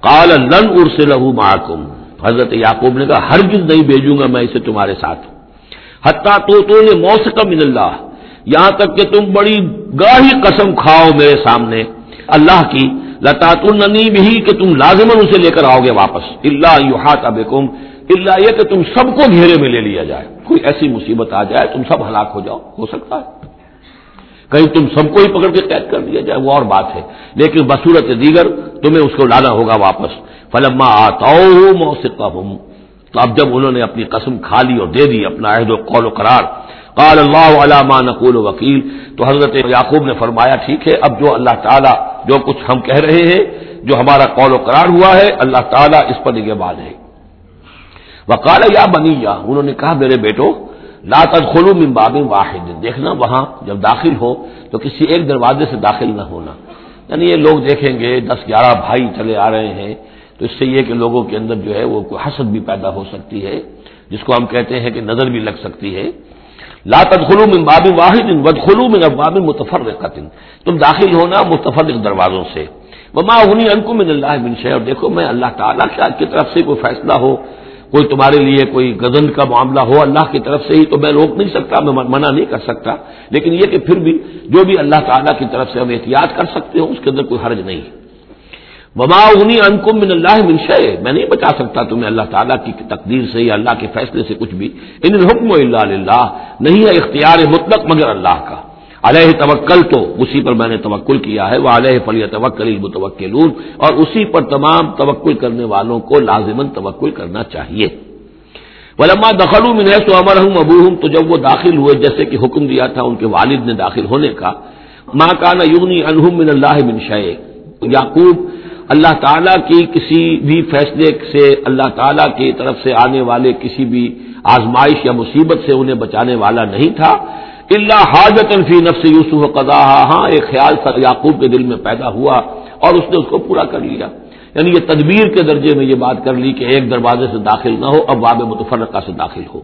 کال لن ارس لہو محکم حضرت یعقوب نے کہا، ہر نہیں بھیجوں گا، میں اسے تمہارے ساتھ حتیٰ تو تو نے موسیقی من اللہ۔ یہاں تک کہ تم بڑی گاہی قسم کھاؤ میرے سامنے۔ اللہ کی لتا بھی کہ تم لازمن اسے لے کر آؤ گے واپس۔ اللہ یو ہاتھ اب اللہ یہ کہ تم سب کو گھیرے میں لے لیا جائے۔ کوئی ایسی مصیبت آ جائے، تم سب ہلاک ہو جاؤ۔ ہو سکتا ہے۔ کہیں تم سب کو ہی پکڑ کے قید کر دیا جائے، وہ اور بات ہے۔ لیکن بصورت دیگر تمہیں اس کو لانا ہوگا واپس۔ فلما آتا ہوں تو اب جب انہوں نے اپنی قسم کھا لی اور دے دی اپنا عہد و قول و قرار، قال اللہ علامہ نقول و وکیل تو حضرت یعقوب نے فرمایا، ٹھیک ہے، اب جو اللہ تعالیٰ جو کچھ ہم کہہ رہے ہیں، جو ہمارا قول و قرار ہوا ہے، اللہ تعالیٰ اس پر نگہ ہے۔ وکال یا بنی یا انہوں نے کہا، میرے بیٹو لا تدخلوا من باب واحد، دیکھنا وہاں جب داخل ہو تو کسی ایک دروازے سے داخل نہ ہونا۔ یعنی یہ لوگ دیکھیں گے، دس گیارہ بھائی چلے آ رہے ہیں، تو اس سے یہ کہ لوگوں کے اندر جو ہے وہ کوئی حسد بھی پیدا ہو سکتی ہے، جس کو ہم کہتے ہیں کہ نظر بھی لگ سکتی ہے۔ لا تدخلوا من باب واحد ودخلوا من ابواب متفرقه تم داخل ہونا متفرق دروازوں سے۔ وما هني انکم من اللہ من شيء اور دیکھو میں اللہ تعالی کی طرف سے کوئی فیصلہ ہو کوئی تمہارے لیے کوئی غزن کا معاملہ ہو اللہ کی طرف سے ہی تو میں روک نہیں سکتا، میں منع نہیں کر سکتا۔ لیکن یہ کہ پھر بھی جو بھی اللہ تعالیٰ کی طرف سے ہم احتیاط کر سکتے ہو اس کے اندر کوئی حرج نہیں۔ وما انہیں انکم من اللہ منشے میں نہیں بچا سکتا تمہیں اللہ تعالیٰ کی تقدیر سے یا اللہ کے فیصلے سے کچھ بھی۔ ان حکم اللہ نہیں ہے اختیار مطلق مگر اللہ کا۔ علیہ توکل تو اسی پر میں نے توکل کیا ہے وہ علیہ فلی توکل المتوکل اور اسی پر تمام توکل کرنے والوں کو لازمن توکل کرنا چاہیے۔ ولما دخل من ہے تو امر ہوں ابو ہوں تو جب وہ داخل ہوئے، جیسے کہ حکم دیا تھا ان کے والد نے داخل ہونے کا ماں کا نا یونی انہم من اللہ من شے یعقوب، اللہ تعالیٰ کی کسی بھی فیصلے سے، اللہ تعالیٰ کی طرف سے آنے والے کسی بھی آزمائش یا مصیبت سے انہیں بچانے والا نہیں تھا۔ اللہ حاجت فی نفس یوسف قضا ہاں ایک خیال تھا یعقوب کے دل میں پیدا ہوا اور اس نے اس کو پورا کر لیا۔ یعنی یہ تدبیر کے درجے میں یہ بات کر لی کہ ایک دروازے سے داخل نہ ہو اب واب متفرقہ سے داخل ہو۔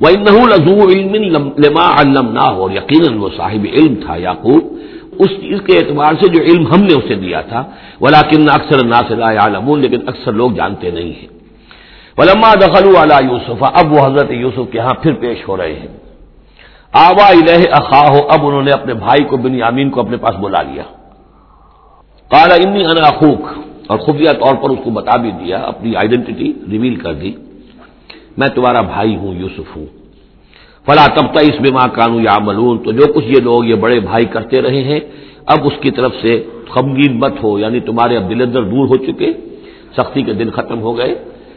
وہ نہ لذو علم لما علم نہ ہو اور یقیناً وہ صاحب علم تھا یعقوب۔ اس چیز کے اعتبار سے جو علم ہم نے اسے دیا تھا۔ ولاکن اکثر نا سے لیکن اکثر لوگ جانتے نہیں ہیں۔ ولما دخل والا یوسف اب وہ حضرت یوسف کے ہاں پھر پیش ہو رہے ہیں۔ آوا الہ اخا ہو اب انہوں نے اپنے بھائی کو بن یامین کو اپنے پاس بلا لیا۔ کالا انی انا اخوک، اور خفیہ طور پر اس کو بتا بھی دیا، اپنی آئیڈینٹی ریویل کر دی۔ میں تمہارا بھائی ہوں، یوسف ہوں۔ فلا تب تک اس بیما کانو یا ملون تو جو کچھ یہ لوگ، یہ بڑے بھائی کرتے رہے ہیں، اب اس کی طرف سے خمگین مت ہو یعنی تمہارے اب دلندر دور ہو چکے، سختی کے دن ختم ہو گئے۔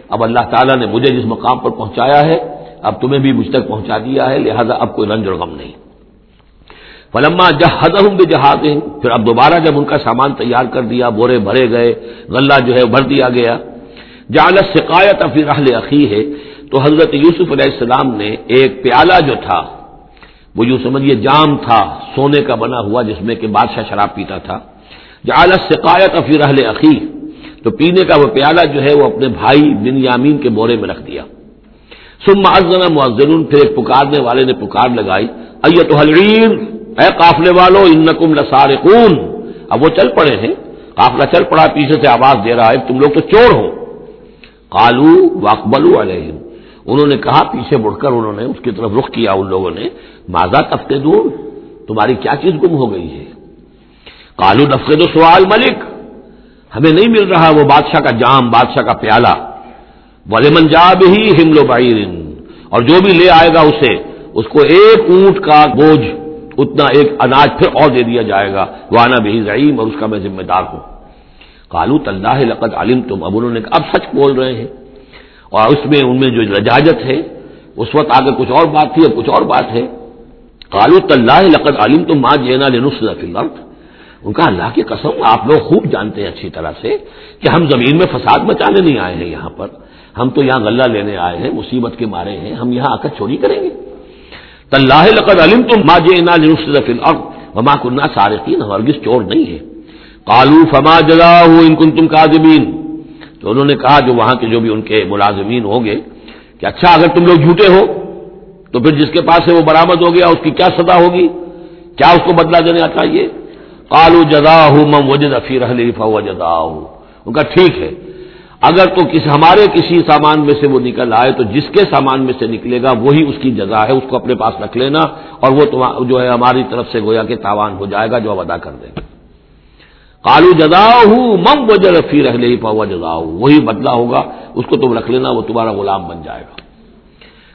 اب اللہ تعالیٰ نے مجھے جس مقام پر پہنچایا ہے اب تمہیں بھی مجھ تک پہنچا دیا ہے، لہذا اب کوئی رنج اور غم نہیں۔ فلما جہاد ہوں بھی جہاد پھر اب دوبارہ جب ان کا سامان تیار کر دیا، بورے بھرے گئے، غلہ جو ہے بھر دیا گیا۔ جالت شکایت پھر اہل عقی ہے، تو حضرت یوسف علیہ السلام نے ایک پیالہ جو تھا، وہ یوں سمجھیے جام تھا، سونے کا بنا ہوا، جس میں کہ بادشاہ شراب پیتا تھا۔ جالت شکایت پھر اہل عقی تو پینے کا وہ پیالہ جو ہے، وہ اپنے بھائی بن یامین کے بورے میں رکھ دیا۔ سم معذنا معذن پھر ایک پکارنے والے نے پکار لگائی ایت حلیر اے قافلے والو ان نقم لسارقون۔ اب وہ چل پڑے ہیں، قافلہ چل پڑا، پیچھے سے آواز دے رہا ہے، تم لوگ تو چور ہو۔ کالو واقبلو علیہم۔ انہوں نے کہا، پیچھے مڑ کر انہوں نے اس کی طرف رخ کیا، ان لوگوں نے۔ ماضا تفتے دور تمہاری کیا چیز گم ہو گئی ہے؟ کالو دفتے دو سوال ملک ہمیں نہیں مل رہا وہ بادشاہ کا جام، بادشاہ کا پیالہ۔ بولے منجاب ہی ہملو بائی اور جو بھی لے آئے گا اسے، اس کو ایک اونٹ کا بوجھ، اتنا ایک اناج پھر اور دے دیا جائے گا. وانا بھی ضعیم اور اس کا میں ذمہ دار ہوں. کالو طلح لقت عالم تم اب انہوں نے اب سچ بول رہے ہیں. اور اس میں، ان میں جو لجاجت ہے، اس وقت آگے کچھ اور بات تھی اور کچھ اور بات ہے. کالو طلح لقت عالم تم ماں جینا لنس الارض. ان کا اللہ کی قسم، آپ لوگ خوب جانتے ہیں اچھی طرح سے کہ ہم زمین میں فساد بچانے نہیں آئے ہیں یہاں پر. ہم تو یہاں غلہ لینے آئے ہیں، مصیبت کے مارے ہیں، ہم یہاں آ کر چوری کریں گے۔ طلح لقد علم تم ماں جینا لنسل وما کنہ سارقین ہرگز چور نہیں ہے کالو فما جلا ان کن تم کاظمین تو انہوں نے کہا جو وہاں کے جو بھی ان کے ملازمین ہوں گے، کہ اچھا اگر تم لوگ جھوٹے ہو، تو پھر جس کے پاس سے وہ برامد ہو گیا، اس کی کیا سزا ہوگی؟ کیا اس کو بدلا دینا چاہیے؟ کالو جدا ہوں مم وجد افیر حلیفہ و جدا ان کا ٹھیک ہے اگر تو کسی ہمارے کسی سامان میں سے وہ نکل آئے تو جس کے سامان میں سے نکلے گا، وہی اس کی جزا ہے، اس کو اپنے پاس رکھ لینا اور وہ جو ہے ہماری طرف سے گویا کہ تاوان ہو جائے گا، جو اب ادا کر دے گا کالو جزا ہوں مم وجہ رفی رہ لے پوا جزا وہی بدلا ہوگا، اس کو تم رکھ لینا، وہ تمہارا غلام بن جائے گا۔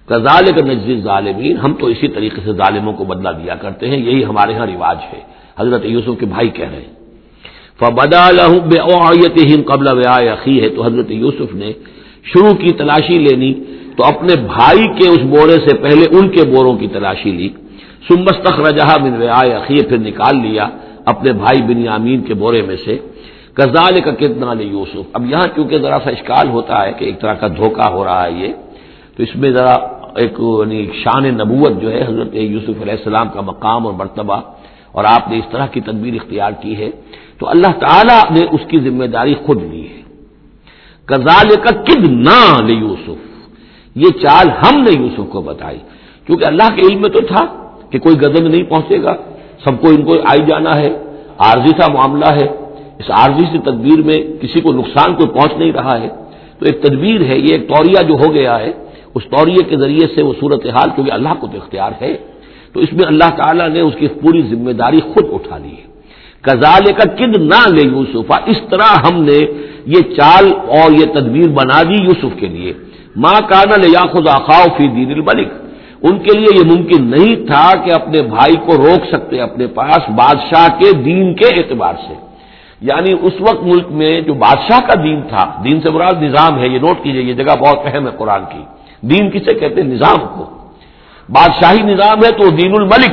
کزال کا نجز ظالمین ہم تو اسی طریقے سے ظالموں کو بدلا دیا کرتے ہیں، یہی ہمارے یہاں رواج ہے۔ حضرت یوسف کے بھائی کہہ رہے ہیں۔ فبدا بے قبل عقی ہے تو حضرت یوسف نے شروع کی تلاشی لینی، تو اپنے بھائی کے اس بورے سے پہلے ان کے بوروں کی تلاشی لی سمبستخ رجحا بن ویا عقی پھر نکال لیا اپنے بھائی بن یامین کے بورے میں سے۔ کزال کا کتنا یوسف اب یہاں چونکہ ذرا سا اشکال ہوتا ہے کہ ایک طرح کا دھوکہ ہو رہا ہے یہ، تو اس میں ذرا ایک یعنی شان نبوت جو ہے حضرت یوسف علیہ السلام کا مقام اور مرتبہ اور آپ نے اس طرح کی تدبیر اختیار کی ہے، تو اللہ تعالیٰ نے اس کی ذمہ داری خود لی ہے۔ کزال کا کد نہ یوسف۔ یہ چال ہم نے یوسف کو بتائی۔ کیونکہ اللہ کے علم میں تو تھا کہ کوئی گزنگ نہیں پہنچے گا، سب کو ان کو آئی جانا ہے، عارضی سا معاملہ ہے۔ اس عارضی سے تدبیر میں کسی کو نقصان کوئی پہنچ نہیں رہا ہے۔ تو ایک تدبیر ہے، یہ ایک طوریہ جو ہو گیا ہے، اس طوریے کے ذریعے سے وہ صورت حال کیونکہ اللہ کو تو اختیار ہے۔ تو اس میں اللہ تعالیٰ نے اس کی پوری ذمہ داری خود اٹھا لی ہے۔ کزال کا کد نہ لے یوسفا، اس طرح ہم نے یہ چال اور یہ تدبیر بنا دی یوسف کے لیے۔ ماں کانا لے یا خود آخاؤ فی دین الملک۔ ان کے لیے یہ ممکن نہیں تھا کہ اپنے بھائی کو روک سکتے اپنے پاس بادشاہ کے دین کے اعتبار سے۔ یعنی اس وقت ملک میں جو بادشاہ کا دین تھا، دین سے مراد نظام ہے، یہ نوٹ کیجیے، یہ جگہ بہت اہم ہے قرآن کی۔ دین کسے کہتے ہیں؟ نظام کو۔ بادشاہی نظام ہے تو دین الملک،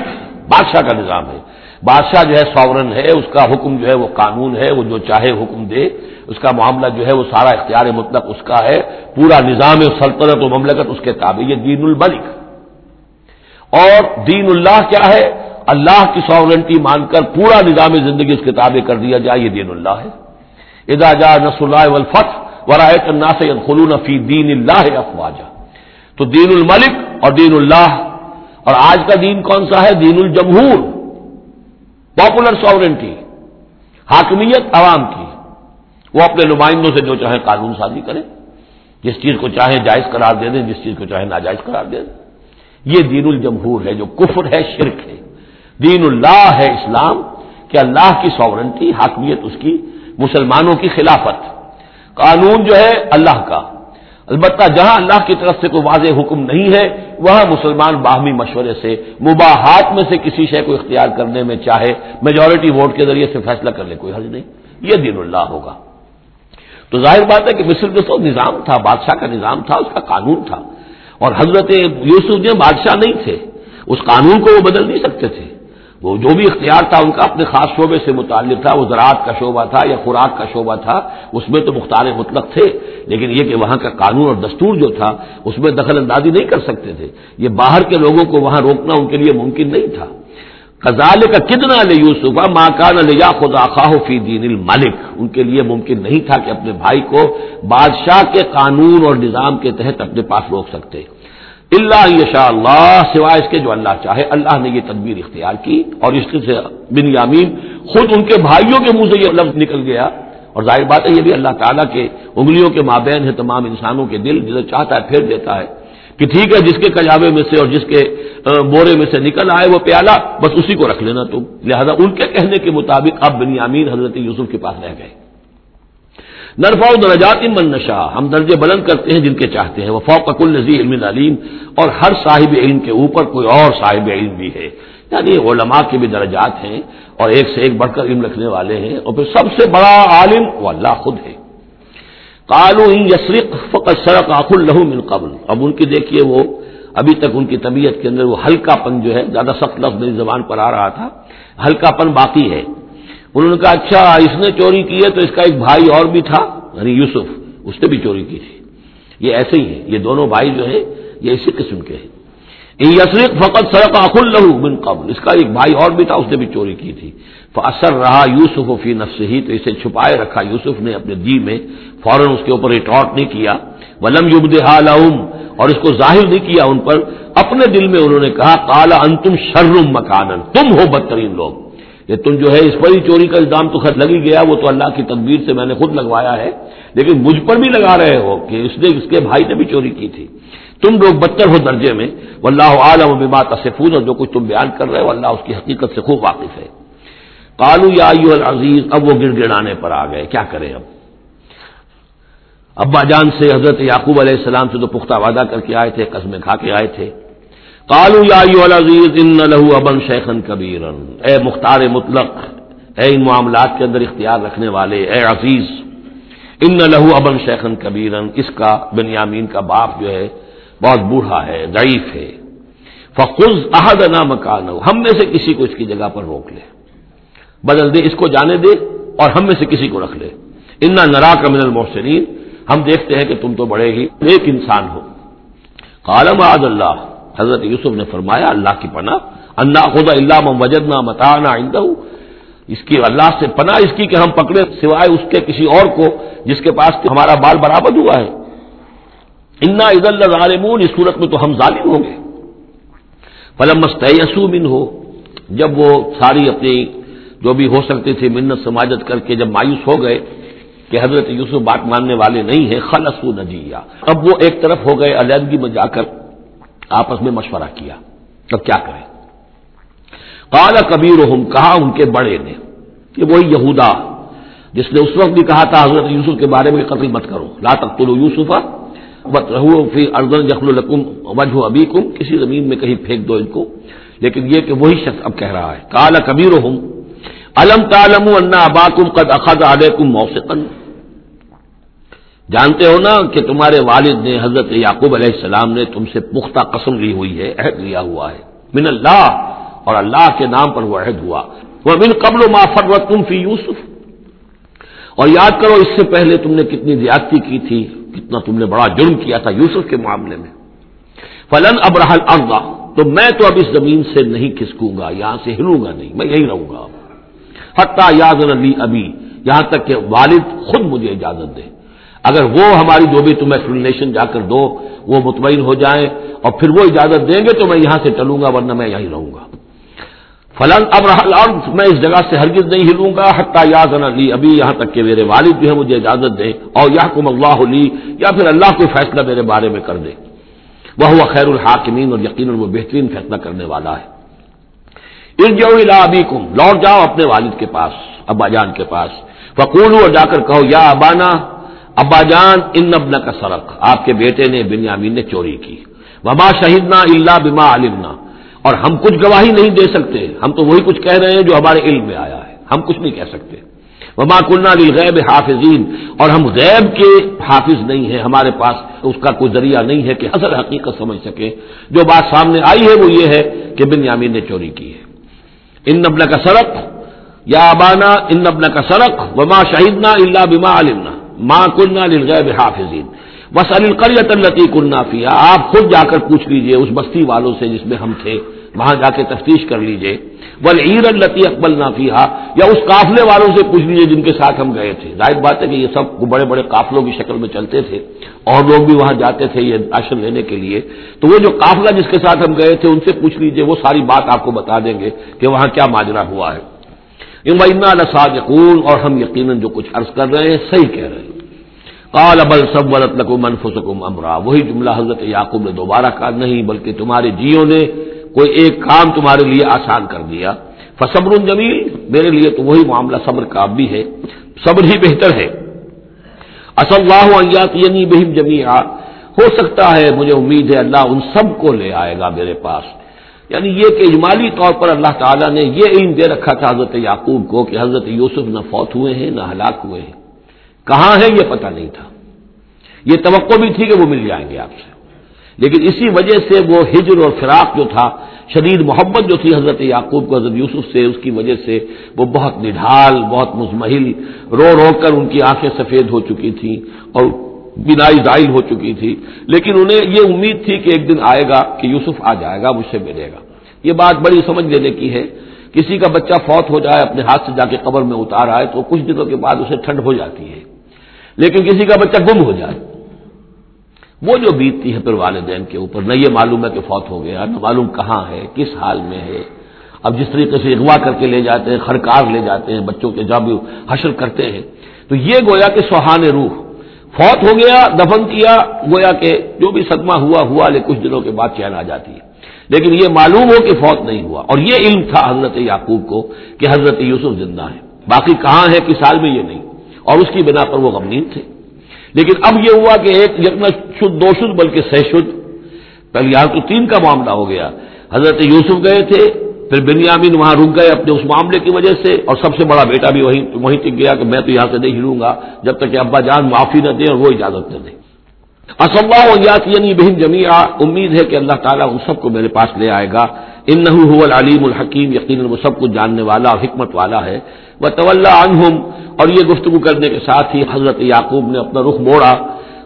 بادشاہ کا نظام ہے۔ بادشاہ جو ہے سورن ہے، اس کا حکم جو ہے وہ قانون ہے، وہ جو چاہے حکم دے۔ اس کا معاملہ جو ہے وہ سارا اختیار مطلق اس کا ہے۔ پورا نظام سلطنت و مملکت اس کے تابع یہ دین الملک۔ اور دین اللہ کیا ہے؟ اللہ کی ساورنٹی مان کر پورا نظام زندگی اس کے کتابیں کر دیا جائے، یہ دین اللہ ہے۔ ادا جا نس اللہ ولفت ورائے خلون فی دین اللہ افواجہ تو دین الملک اور دین اللہ اور آج کا دین کون سا ہے؟ دین الجمہور پاپولر ساورنٹی حاکمیت عوام کی۔ وہ اپنے نمائندوں سے جو چاہے قانون سازی کرے، جس چیز کو چاہے جائز قرار دے دیں، جس چیز کو چاہے ناجائز قرار دے دیں۔ یہ دین الجمہور ہے، جو کفر ہے، شرک ہے۔ دین اللہ ہے اسلام، کہ اللہ کی ساورنٹی حاکمیت اس کی، مسلمانوں کی خلافت۔ قانون جو ہے اللہ کا۔ البتہ جہاں اللہ کی طرف سے کوئی واضح حکم نہیں ہے، وہاں مسلمان باہمی مشورے سے، مباحات میں سے کسی شے کو اختیار کرنے میں چاہے میجورٹی ووٹ کے ذریعے سے فیصلہ کر لے، کوئی حرج نہیں۔ یہ دین اللہ ہوگا۔ تو ظاہر بات ہے کہ مصر جو سو نظام تھا، بادشاہ کا نظام تھا، اس کا قانون تھا۔ اور حضرت یوسف جو بادشاہ نہیں تھے، اس قانون کو وہ بدل نہیں سکتے تھے۔ وہ جو بھی اختیار تھا، ان کا اپنے خاص شعبے سے متعلق تھا، وہ زراعت کا شعبہ تھا یا خوراک کا شعبہ تھا، اس میں تو مختار مطلق تھے، لیکن یہ کہ وہاں کا قانون اور دستور جو تھا، اس میں دخل اندازی نہیں کر سکتے تھے۔ یہ باہر کے لوگوں کو وہاں روکنا ان کے لیے ممکن نہیں تھا۔ کزال کا کتنا لے یوسف ماں کا نہ لیا خدا خواہ فی دین الملک۔ ان کے لیے ممکن نہیں تھا کہ اپنے بھائی کو بادشاہ کے قانون اور نظام کے تحت اپنے پاس روک سکتے۔ اللہ یشاء اللہ سوائے اس کے جو اللہ چاہے، اللہ نے یہ تدبیر اختیار کی اور اس سے بن یامین خود ان کے بھائیوں کے منہ سے یہ لفظ نکل گیا۔ اور ظاہر بات ہے یہ بھی اللہ تعالیٰ کے انگلیوں کے مابین ہے تمام انسانوں کے دل، جسے چاہتا ہے پھیر دیتا ہے کہ ٹھیک ہے، جس کے کجابے میں سے اور جس کے بورے میں سے نکل آئے وہ پیالہ، بس اسی کو رکھ لینا تم۔ لہذا ان کے کہنے کے مطابق اب بن یامین حضرت یوسف کے پاس رہ گئے۔ نرفا درجات من نشا ہم درجے بلند کرتے ہیں جن کے چاہتے ہیں۔ وہ فوق کل نظیر علم علیم، اور ہر صاحب علم کے اوپر کوئی اور صاحب علم بھی ہے۔ یعنی علماء کے بھی درجات ہیں، اور ایک سے ایک بڑھ کر علم رکھنے والے ہیں، اور پھر سب سے بڑا عالم وہ اللہ خود ہے۔ کالو یسرق فقط سرق آخ الہ من قبل۔ اب ان کی دیکھیے وہ، ابھی تک ان کی طبیعت کے اندر وہ ہلکا پن جو ہے، زیادہ سخت لفظ میری زبان پر آ رہا تھا ہلکا پن باقی ہے۔ انہوں نے کہا اچھا اس نے چوری کی ہے تو اس کا ایک بھائی اور بھی تھا یعنی یوسف، اس نے بھی چوری کی تھی۔ یہ ایسے ہی ہے یہ دونوں بھائی جو ہے یہ اسی قسم کے ہیں۔ یسرق فقط سرق اخل لہو بن قبل، اس کا ایک بھائی اور بھی تھا، اس نے بھی چوری کی تھی۔ اثر رہا یوسف فی نفس ہی تو اسے چھپائے رکھا۔ یوسف نے اپنے دی میں فوراً اس کے اوپر ریٹارٹ نہیں کیا۔ ولم یبد حال اور اس کو ظاہر نہیں کیا ان پر۔ اپنے دل میں انہوں نے کہا کالا انتم شرم مکان تم ہو بدترین لوگ۔ یہ تم جو ہے اس پر ہی چوری کا الزام تو خط لگی گیا، وہ تو اللہ کی تدبیر سے میں نے خود لگوایا ہے۔ لیکن مجھ پر بھی لگا رہے ہو کہ اس نے اس کے بھائی نے بھی چوری کی تھی۔ تم لوگ بدتر ہو درجے میں۔ وہ اللہ عالم و بات تصفون، اور جو کچھ تم بیان کر رہے ہو، اللہ اس کی حقیقت سے خوب واقف ہے۔ کالو یا العزیز، اب وہ گڑ گڑانے پر آ گئے۔ کیا کریں اب؟ ابا جان سے حضرت یعقوب علیہ السلام سے تو پختہ وعدہ کر کے آئے تھے، قسمیں کھا کے آئے تھے۔ کالو یا العزیز ان لہو ابن شیخن کبیر اے مختار مطلق، اے ان معاملات کے اندر اختیار رکھنے والے، اے عزیز ان لہو ابن شیخن کبیرن اس کا، بنیامین کا باپ جو ہے، بہت بوڑھا ہے، ضعیف ہے. فخذ احد نا مکان ہم میں سے کسی کو اس کی جگہ پر روک لے. بدل دے، اس کو جانے دے اور ہم میں سے کسی کو رکھ لے. انا نرا کا من المحسنین. ہم دیکھتے ہیں کہ تم تو بڑے ہی ایک انسان ہو. کالم آد اللہ. حضرت یوسف نے فرمایا، اللہ کی پناہ اللہ خدا اللہ وجدنا متانا آئندہ اس کی اللہ سے پناہ اس کی کہ ہم پکڑے، سوائے اس کے کسی اور کو جس کے پاس ہمارا بال برابر ہوا ہے۔ انا عید اللہ ظالمون اس صورت میں تو ہم ظالم ہوں گے۔ فلم مستعصو من ہو جب وہ ساری اپنی جو بھی ہو سکتی تھی منت سماجت کر کے جب مایوس ہو گئے کہ حضرت یوسف بات ماننے والے نہیں ہیں خلصو نجیا اب وہ ایک طرف ہو گئے، علیحدگی میں جا کر آپس میں مشورہ کیا۔ اب کیا کریں؟ کالا کبیر کہا ان کے بڑے نے کہ وہی یہودا، جس نے اس وقت بھی کہا تھا حضرت یوسف کے بارے میں قتل مت کرو۔ لا تک تو یوسف اردن القم وجہ ابھی کم کسی زمین میں کہیں پھینک دو ان کو۔ لیکن یہ کہ وہی شخص اب کہہ رہا ہے۔ کالا کبیر الم تالم انا اباکم قد اخذ علیکم موسیقن جانتے ہو نا کہ تمہارے والد نے حضرت یعقوب علیہ السلام نے تم سے پختہ قسم لی ہوئی ہے، عہد لیا ہوا ہے۔ من اللہ، اور اللہ کے نام پر وہ عہد ہوا۔ وہ من قبل و مافر تم فی یوسف۔ اور یاد کرو، اس سے پہلے تم نے کتنی زیادتی کی تھی، کتنا تم نے بڑا جرم کیا تھا یوسف کے معاملے میں۔ فلن ابراہ اردا تو میں تو اب اس زمین سے نہیں کھسکوں گا، یہاں سے ہلوں گا نہیں، میں یہی رہوں گا۔ حتیٰ یاد علی ابھی یہاں تک کہ والد خود مجھے اجازت دے۔ اگر وہ ہماری جو بھی تم ایکسپلینیشن جا کر دو، وہ مطمئن ہو جائیں اور پھر وہ اجازت دیں گے تو میں یہاں سے چلوں گا ورنہ میں یہیں رہوں گا۔ فلن اب میں اس جگہ سے ہرگز نہیں ہلوں گا، حتیٰ یاد علی ابھی یہاں تک کہ میرے والد جو ہے مجھے اجازت دیں۔ اور یا کم اللہ لی، یا پھر اللہ کوئی فیصلہ میرے بارے میں کر دے۔ وہ ہوا خیر الحاکمین اور یقین وہ بہترین فیصلہ کرنے والا ہے۔ ارجو الا ابھی کم لوٹ جاؤ اپنے والد کے پاس، ابا جان کے پاس۔ فکول اور جا کر کہو، یا ابانا ابا جان ان ابن کا سرق، آپ کے بیٹے نے بنیامین نے چوری کی۔ وبا شہیدنا اللہ بما علمنا۔ اور ہم کچھ گواہی نہیں دے سکتے۔ ہم تو وہی کچھ کہہ رہے ہیں جو ہمارے علم میں آیا ہے۔ ہم کچھ نہیں کہہ سکتے۔ وما کنہ غیب حافظین۔ اور ہم غیب کے حافظ نہیں ہیں۔ ہمارے پاس اس کا کوئی ذریعہ نہیں ہے کہ اصل حقیقت سمجھ سکے۔ جو بات سامنے آئی ہے وہ یہ ہے کہ بن یامین نے چوری کی ہے۔ ان نبل کا سڑک یا ابانا، ان نبل کا سڑک وما شہیدنا اللہ بما علمنا۔ ماں کنہ للغیب حافظین بس القریت التی کنہ فیا آپ خود جا کر پوچھ لیجیے اس بستی والوں سے جس میں ہم تھے وہاں جا کے تفتیش کر لیجیے بل عیر التی اکبل نافیہ یا اس قافلے والوں سے پوچھ لیجیے جن کے ساتھ ہم گئے تھے ظاہر بات ہے کہ یہ سب بڑے بڑے قافلوں کی شکل میں چلتے تھے اور لوگ بھی وہاں جاتے تھے یہ راشن لینے کے لیے تو وہ جو قافلہ جس کے ساتھ ہم گئے تھے ان سے پوچھ لیجیے وہ ساری بات آپ کو بتا دیں گے کہ وہاں کیا ماجرا ہوا ہے امنا الساد یقون اور ہم یقیناً جو کچھ عرض کر رہے ہیں صحیح کہہ رہے ہیں۔ قال ابل سب ولط لکم انفسکم امرا، وہی جملہ حضرت یعقوب نے دوبارہ کہا، نہیں، بلکہ تمہارے جیوں نے کوئی ایک کام تمہارے لیے آسان کر دیا۔ فصبر جمیل، میرے لیے تو وہی معاملہ صبر کا بھی ہے۔ صبر ہی بہتر ہے۔ اصل یعنی بہم جمی ہو سکتا ہے مجھے امید ہے اللہ ان سب کو لے آئے گا میرے پاس۔ یعنی یہ کہ اجمالی طور پر اللہ تعالیٰ نے یہ علم دے رکھا تھا حضرت یعقوب کو کہ حضرت یوسف نہ فوت ہوئے ہیں، نہ ہلاک ہوئے ہیں۔ کہاں ہے یہ پتہ نہیں تھا۔ یہ توقع بھی تھی کہ وہ مل جائیں گے آپ سے۔ لیکن اسی وجہ سے وہ ہجر اور فراق جو تھا، شدید محبت جو تھی حضرت یعقوب کو، حضرت یوسف سے، اس کی وجہ سے وہ بہت نڈھال، بہت مزمحل، رو رو کر ان کی آنکھیں سفید ہو چکی تھیں اور بینائی زائل ہو چکی تھی۔ لیکن انہیں یہ امید تھی کہ ایک دن آئے گا کہ یوسف آ جائے گا، مجھ سے ملے گا۔ یہ بات بڑی سمجھ لینے کی ہے۔ کسی کا بچہ فوت ہو جائے، اپنے ہاتھ سے جا کے قبر میں اتار آئے، تو کچھ دنوں کے بعد اسے ٹھنڈ ہو جاتی ہے۔ لیکن کسی کا بچہ گم ہو جائے۔ وہ جو بیتتی ہے پھر والدین کے اوپر، نہ یہ معلوم ہے کہ فوت ہو گیا، نہ معلوم کہاں ہے، کس حال میں ہے۔ اب جس طریقے سے اغوا کر کے لے جاتے ہیں، خرکار لے جاتے ہیں، بچوں کے جب حشر کرتے ہیں۔ تو یہ گویا کہ سہان روح فوت ہو گیا، دفن کیا، گویا کہ جو بھی صدمہ ہوا ہوا لے کچھ دنوں کے بعد چین آ جاتی ہے۔ لیکن یہ معلوم ہو کہ فوت نہیں ہوا۔ اور یہ علم تھا حضرت یعقوب کو کہ حضرت یوسف زندہ ہے باقی کہاں ہے کس سال میں یہ نہیں۔ اور اس کی بنا پر وہ غمگین تھے۔ لیکن اب یہ ہوا کہ ایک یکنا شد، دو شد، بلکہ سہ شد۔ پہلے یہاں تو تین کا معاملہ ہو گیا۔ حضرت یوسف گئے تھے۔ پھر بنیامین وہاں رک گئے اپنے اس معاملے کی وجہ سے اور سب سے بڑا بیٹا بھی وہیں وہیں ٹک گیا کہ میں تو یہاں سے نہیں ہلوں گا، جب تک کہ ابا جان معافی نہ دیں اور وہ اجازت نہ دیں۔ اسلّہ یات یعنی بہن جمیا امید ہے کہ اللہ تعالیٰ ان سب کو میرے پاس لے آئے گا۔ ان نہ العلیم الحکیم، یقیناً وہ سب کچھ جاننے والا اور حکمت والا ہے۔ وہ طول عنہم، اور یہ گفتگو کرنے کے ساتھ ہی حضرت یعقوب نے اپنا رخ موڑا۔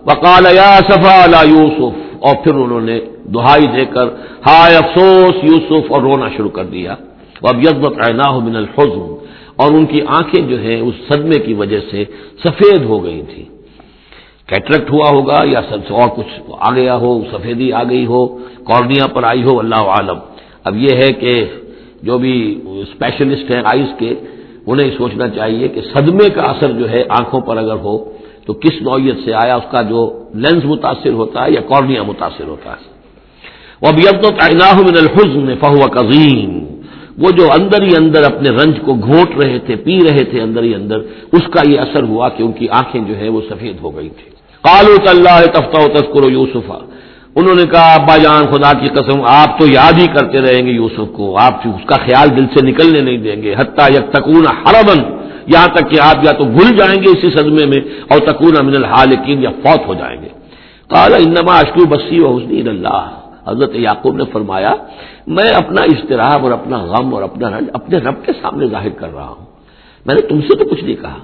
وقال یا صفا یوسف، اور پھر انہوں نے دہائی دے کر، ہائے افسوس، یوسف اور رونا شروع کر دیا۔ وہ اب یزبت من الحزن۔ اور ان کی آنکھیں جو ہیں، اس صدمے کی وجہ سے سفید ہو گئی تھی کیٹریکٹ ہوا ہوگا یا سب سے اور کچھ آ گیا ہو، سفیدی آ گئی ہو، کارنیا پر آئی ہو اللہ عالم۔ اب یہ ہے کہ جو بھی اسپیشلسٹ ہیں آئس کے، انہیں سوچنا چاہیے کہ صدمے کا اثر جو ہے آنکھوں پر اگر ہو، تو کس نوعیت سے آیا، اس کا جو لینس متاثر ہوتا ہے یا کارنیا متاثر ہوتا ہے۔ وہ اب اب تو من الحزن فہو قزیم وہ جو اندر ہی اندر اپنے رنج کو گھونٹ رہے تھے، پی رہے تھے اندر ہی اندر، اس کا یہ اثر ہوا کہ ان کی آنکھیں جو ہے وہ سفید ہو گئی تھی کالو اللہ تفتہ و تذکر یوسفا انہوں نے کہا، ابا جان، خدا کی قسم، آپ تو یاد ہی کرتے رہیں گے یوسف کو، آپ اس کا خیال دل سے نکلنے نہیں دیں گے۔ حتیٰ یک تکون حربن یہاں تک کہ آپ یا تو بھول جائیں گے اسی صدمے میں اور تکون امن الحالکین یا فوت ہو جائیں گے۔ کالا انما اشکو بسی و حسنی اللہ۔ حضرت یعقوب نے فرمایا، میں اپنا اشتراک اور اپنا غم اور اپنا رنج اپنے رب کے سامنے ظاہر کر رہا ہوں۔ میں نے تم سے تو کچھ نہیں کہا۔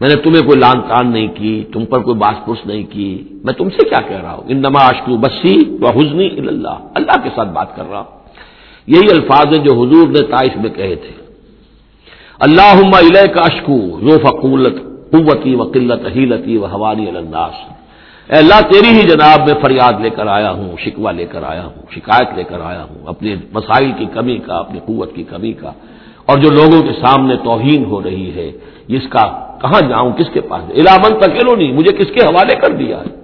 میں نے تمہیں کوئی لان تان نہیں کی، تم پر کوئی باس پرس نہیں کی۔ میں تم سے کیا کہہ رہا ہوں؟ ان نما اشکو بسی و حسنی اللہ اللہ کے ساتھ بات کر رہا ہوں۔ یہی الفاظ ہیں جو حضور نے تائش میں کہے تھے۔ اللہ کا اشکو یو فقولت قوتی و قلت ہیلتی و حوانی النداس اے اللہ تیری ہی جناب میں فریاد لے کر آیا ہوں، شکوہ لے کر آیا ہوں، شکایت لے کر آیا ہوں، اپنے مسائل کی کمی کا، اپنی قوت کی کمی کا۔ اور جو لوگوں کے سامنے توہین ہو رہی ہے جس کا کہاں جاؤں، کس کے پاس؟ علامن تکیلو نہیں، مجھے کس کے حوالے کر دیا ہے؟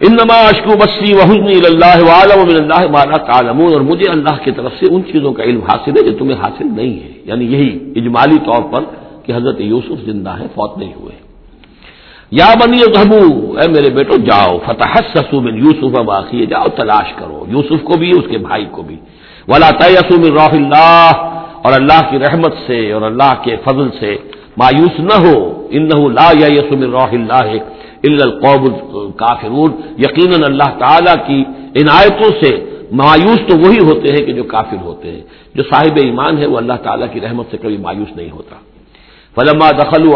انما اشکو بسی وحسن اللہ عالم اللہ مالا تعالمون اور مجھے اللہ کی طرف سے ان چیزوں کا علم حاصل ہے جو تمہیں حاصل نہیں ہے۔ یعنی یہی اجمالی طور پر کہ حضرت یوسف زندہ ہے فوت نہیں ہوئے۔ یا بنی ابو اے میرے بیٹو، جاؤ فتح سسو بن یوسف باقی جاؤ، تلاش کرو، یوسف کو بھی، اس کے بھائی کو بھی۔ ولا تیسو من راہ اللہ، اور اللہ کی رحمت سے، اور اللہ کے فضل سے۔ مایوس نہ ہو ان لا یسم روح اللہ القوب کافرون یقیناً اللہ تعالی کی عنایتوں سے مایوس تو وہی ہوتے ہیں کہ جو کافر ہوتے ہیں۔ جو صاحب ایمان ہے، وہ اللہ تعالیٰ کی رحمت سے کبھی مایوس نہیں ہوتا۔ فلما دخل